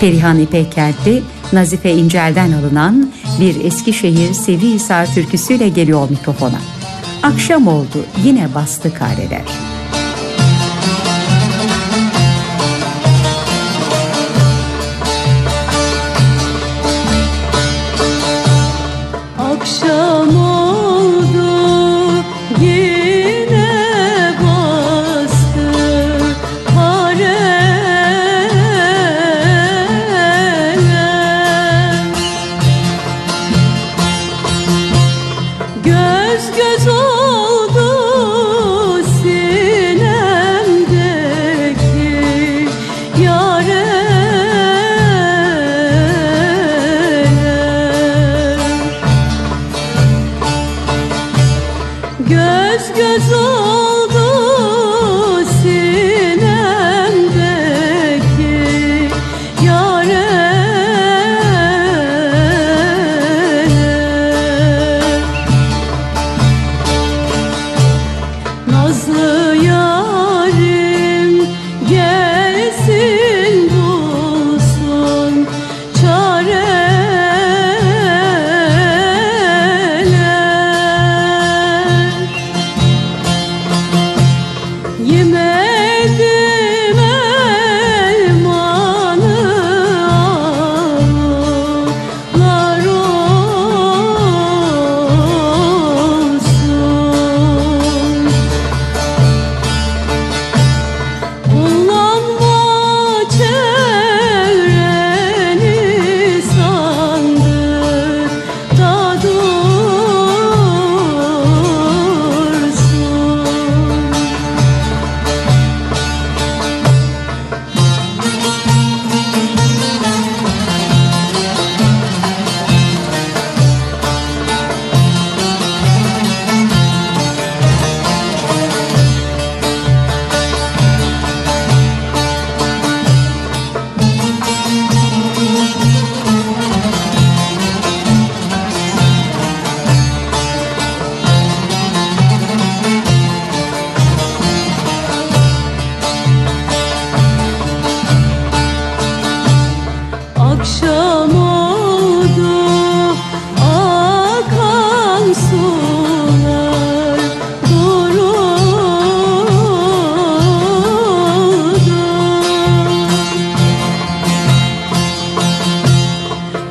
Perihan İpekkertli, Nazife İncel'den alınan bir Eskişehir Sevihisar türküsüyle geliyor mikrofona. Akşam oldu yine bastı kareler. göz oldu sinemdeki yâre Göz göz oldu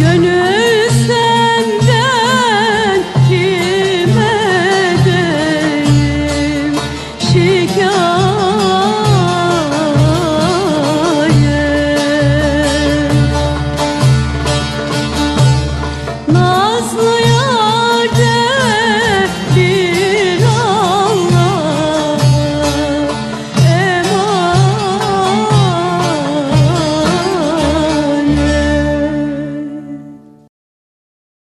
Gönül